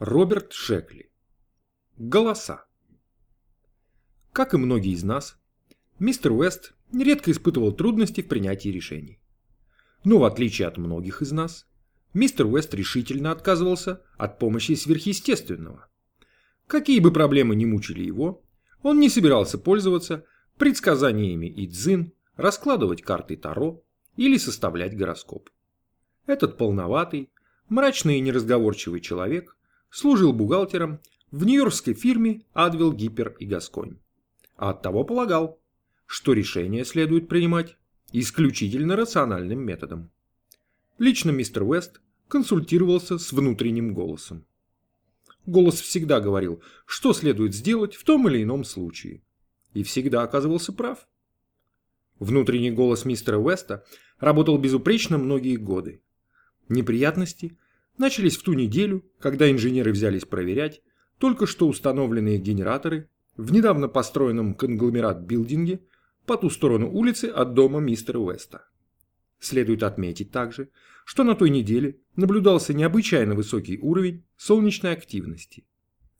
Роберт Шекли. Голоса. Как и многие из нас, мистер Уэст нередко испытывал трудности в принятии решений. Но в отличие от многих из нас, мистер Уэст решительно отказывался от помощи сверхъестественного. Какие бы проблемы ни мучили его, он не собирался пользоваться предсказаниями и дзин, раскладывать карты Таро или составлять гороскоп. Этот полноватый, мрачный и неразговорчивый человек служил бухгалтером в нью-йоркской фирме Адвил Гипер и Гасконь. А оттого полагал, что решение следует принимать исключительно рациональным методом. Лично мистер Уэст консультировался с внутренним голосом. Голос всегда говорил, что следует сделать в том или ином случае. И всегда оказывался прав. Внутренний голос мистера Уэста работал безупречно многие годы. Неприятности начались в ту неделю, когда инженеры взялись проверять только что установленные генераторы в недавно построенном конгломерат-билдинге по ту сторону улицы от дома мистера Уэста. Следует отметить также, что на той неделе наблюдался необычайно высокий уровень солнечной активности.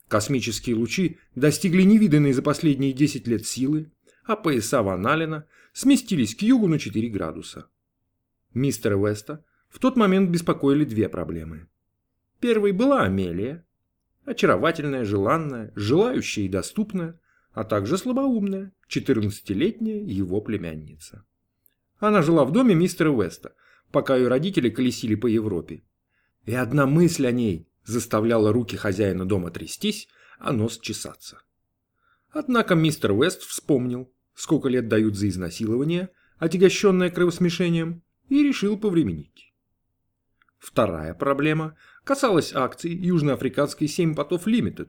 Космические лучи достигли невиданной за последние 10 лет силы, а пояса Ван Аллена сместились к югу на 4 градуса. Мистера Уэста в тот момент беспокоили две проблемы. Первой была Амелия, очаровательная, желанная, желающая и доступная, а также слабоумная, 14-летняя его племянница. Она жила в доме мистера Уэста, пока ее родители колесили по Европе. И одна мысль о ней заставляла руки хозяина дома трястись, а нос чесаться. Однако мистер Уэст вспомнил, сколько лет дают за изнасилование, отягощенное кровосмешением, и решил повременить. Вторая проблема касалась акций южноафриканской 7 потов Limited.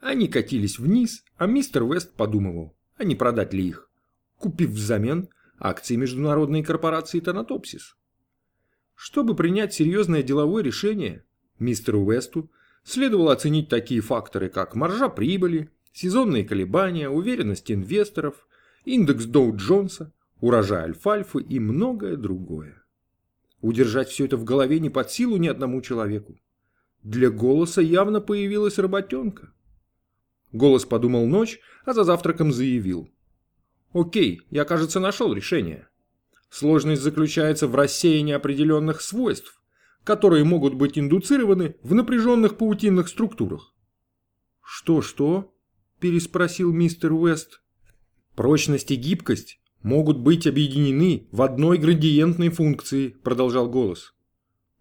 Они катились вниз, а мистер Вест подумывал, а не продать ли их, купив взамен акции международной корпорации Танатопсис. Чтобы принять серьезное деловое решение, мистеру Весту следовало оценить такие факторы, как маржа прибыли, сезонные колебания, уверенность инвесторов, индекс Доу-Джонса, урожай альфальфы и многое другое. Удержать все это в голове не под силу ни одному человеку. Для голоса явно появилась работенка. Голос подумал ночь, а за завтраком заявил. Окей, я, кажется, нашел решение. Сложность заключается в рассеянии определенных свойств, которые могут быть индуцированы в напряженных паутинных структурах. «Что-что?» – переспросил мистер Уэст. «Прочность и гибкость могут быть объединены в одной градиентной функции, продолжал голос.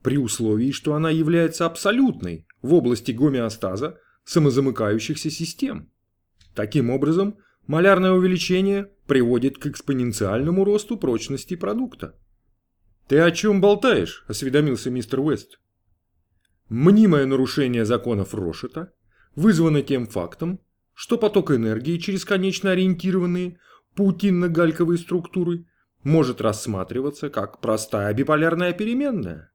При условии, что она является абсолютной в области гомеостаза самозамыкающихся систем. Таким образом, малярное увеличение приводит к экспоненциальному росту прочности продукта. «Ты о чем болтаешь?» – осведомился мистер Уэст. Мнимое нарушение законов Рошета вызвано тем фактом, что поток энергии через конечно ориентированные паутинно-гальковой структуры может рассматриваться как простая биполярная переменная.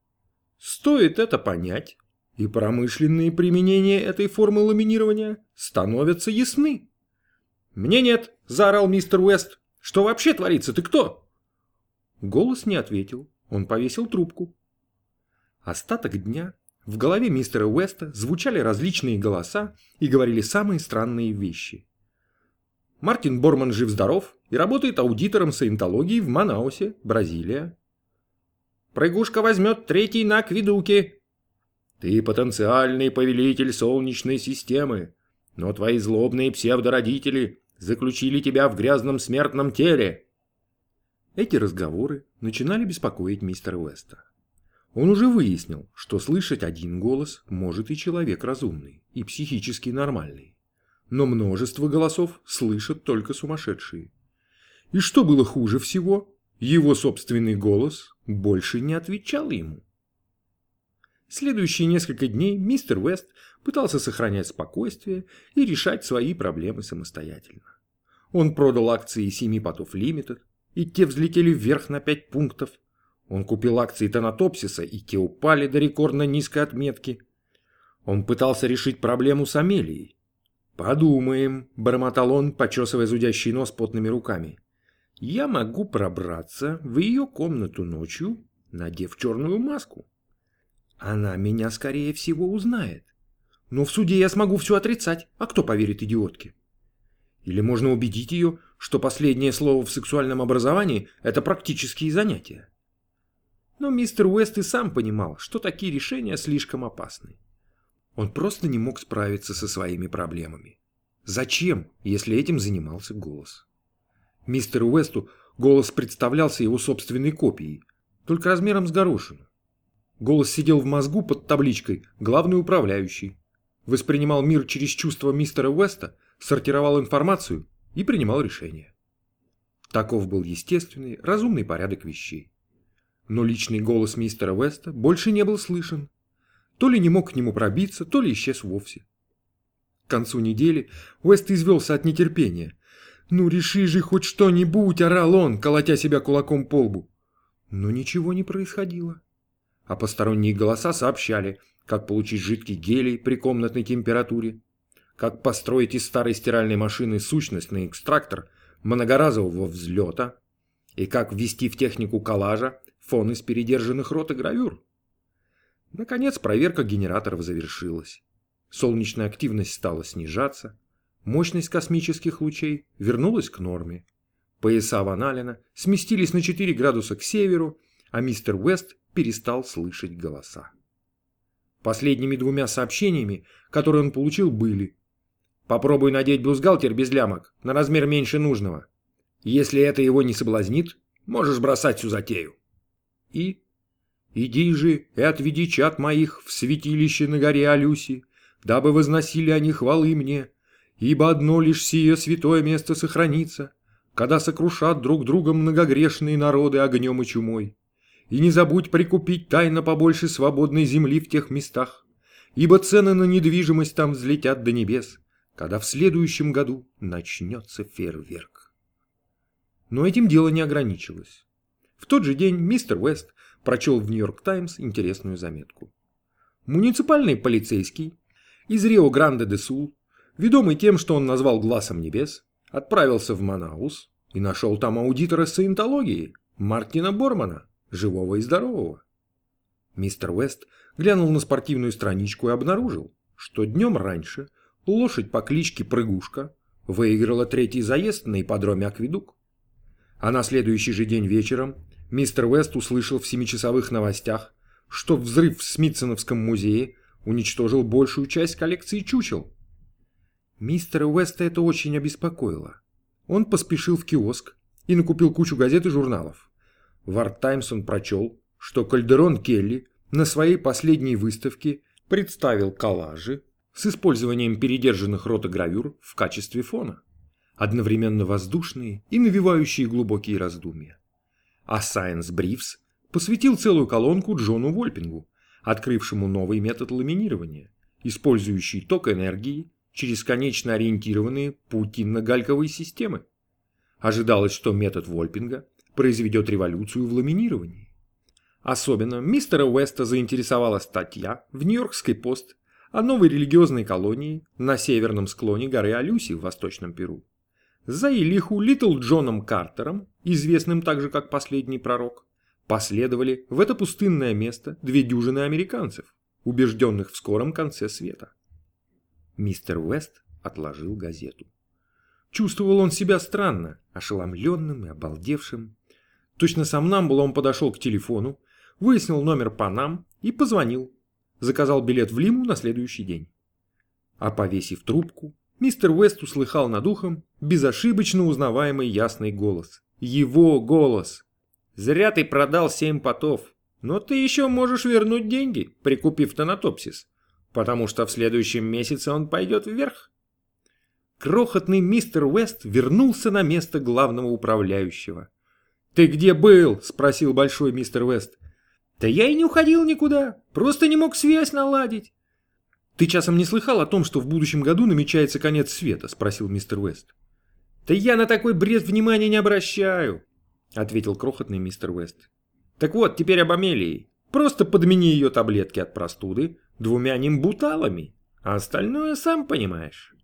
Стоит это понять, и промышленные применения этой формы ламинирования становятся ясны. «Мне нет», – заорал мистер Уэст. «Что вообще творится? Ты кто?» Голос не ответил. Он повесил трубку. Остаток дня в голове мистера Уэста звучали различные голоса и говорили самые странные вещи. Мартин Борман жив-здоров и работает аудитором саентологии в Манаусе, Бразилия. Прыгушка возьмет третий на акведуке. Ты потенциальный повелитель Солнечной системы, но твои злобные псевдородители заключили тебя в грязном смертном теле. Эти разговоры начинали беспокоить мистера Уэста. Он уже выяснил, что слышать один голос может и человек разумный, и психически нормальный но множество голосов слышат только сумасшедшие. И что было хуже всего, его собственный голос больше не отвечал ему. Следующие несколько дней мистер Уэст пытался сохранять спокойствие и решать свои проблемы самостоятельно. Он продал акции семи потов Limited, и те взлетели вверх на 5 пунктов. Он купил акции Танатопсиса, и те упали до рекордно низкой отметки. Он пытался решить проблему с Амелией, «Подумаем», – бормотал он, почесывая зудящий нос потными руками. «Я могу пробраться в ее комнату ночью, надев черную маску. Она меня, скорее всего, узнает. Но в суде я смогу все отрицать, а кто поверит идиотке? Или можно убедить ее, что последнее слово в сексуальном образовании – это практические занятия. Но мистер Уэст и сам понимал, что такие решения слишком опасны. Он просто не мог справиться со своими проблемами. Зачем, если этим занимался голос? Мистеру Уэсту голос представлялся его собственной копией, только размером с горошину. Голос сидел в мозгу под табличкой «Главный управляющий», воспринимал мир через чувства мистера Уэста, сортировал информацию и принимал решения. Таков был естественный, разумный порядок вещей. Но личный голос мистера Уэста больше не был слышен. То ли не мог к нему пробиться, то ли исчез вовсе. К концу недели Уэст извелся от нетерпения. «Ну реши же хоть что-нибудь!» – орал он, колотя себя кулаком по лбу. Но ничего не происходило. А посторонние голоса сообщали, как получить жидкий гелий при комнатной температуре, как построить из старой стиральной машины сущностный экстрактор многоразового взлета и как ввести в технику коллажа фон из передержанных рот и гравюр. Наконец проверка генераторов завершилась. Солнечная активность стала снижаться, мощность космических лучей вернулась к норме. Пояса Ван Аллена сместились на 4 градуса к северу, а мистер Уэст перестал слышать голоса. Последними двумя сообщениями, которые он получил, были Попробуй надеть бюстгальтер без лямок, на размер меньше нужного. Если это его не соблазнит, можешь бросать всю затею. И «Иди же и отведи чат моих в святилище на горе Алюси, дабы возносили они хвалы мне, ибо одно лишь сие святое место сохранится, когда сокрушат друг друга многогрешные народы огнем и чумой. И не забудь прикупить тайно побольше свободной земли в тех местах, ибо цены на недвижимость там взлетят до небес, когда в следующем году начнется фейерверк. Но этим дело не ограничилось. В тот же день мистер Уэст прочел в Нью-Йорк Таймс интересную заметку. Муниципальный полицейский из Рио-Гранде-де-Сул, ведомый тем, что он назвал «Глазом небес», отправился в Манаус и нашел там аудитора саентологии Мартина Бормана, живого и здорового. Мистер Уэст глянул на спортивную страничку и обнаружил, что днем раньше – лошадь по кличке Прыгушка выиграла третий заезд на ипподроме Акведук. А на следующий же день вечером мистер Уэст услышал в семичасовых новостях, что взрыв в Смитсоновском музее уничтожил большую часть коллекции чучел. Мистера Уэста это очень обеспокоило. Он поспешил в киоск и накупил кучу газет и журналов. В Арт Таймс он прочел, что Кальдерон Келли на своей последней выставке представил коллажи с использованием передержанных ротогравюр в качестве фона, одновременно воздушные и навевающие глубокие раздумья. А Science Briefs посвятил целую колонку Джону Вольпингу, открывшему новый метод ламинирования, использующий ток энергии через конечно ориентированные паутинно-гальковые системы. Ожидалось, что метод Вольпинга произведет революцию в ламинировании. Особенно мистера Уэста заинтересовала статья в Нью-Йоркской пост о новой религиозной колонии на северном склоне горы Алюси в Восточном Перу. За Илиху Литл Джоном Картером, известным также как Последний Пророк, последовали в это пустынное место две дюжины американцев, убежденных в скором конце света. Мистер Уэст отложил газету. Чувствовал он себя странно, ошеломленным и обалдевшим. Точно сам нам был он подошел к телефону, выяснил номер по нам и позвонил, заказал билет в Лиму на следующий день. А повесив трубку, мистер Уэст услыхал над ухом безошибочно узнаваемый ясный голос. Его голос. «Зря ты продал семь потов, но ты еще можешь вернуть деньги, прикупив тонатопсис, потому что в следующем месяце он пойдет вверх». Крохотный мистер Уэст вернулся на место главного управляющего. «Ты где был?» – спросил большой мистер Уэст. Да я и не уходил никуда, просто не мог связь наладить. Ты часом не слыхал о том, что в будущем году намечается конец света, спросил мистер Уэст. Да я на такой бред внимания не обращаю, ответил крохотный мистер Уэст. Так вот, теперь об Амелии. Просто подмени ее таблетки от простуды двумя нимбуталами, а остальное сам понимаешь.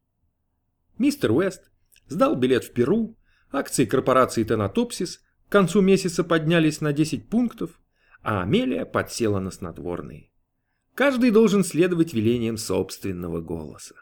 Мистер Уэст сдал билет в Перу, акции корпорации Тенатопсис к концу месяца поднялись на 10 пунктов, а Амелия подсела на снотворные. Каждый должен следовать велениям собственного голоса.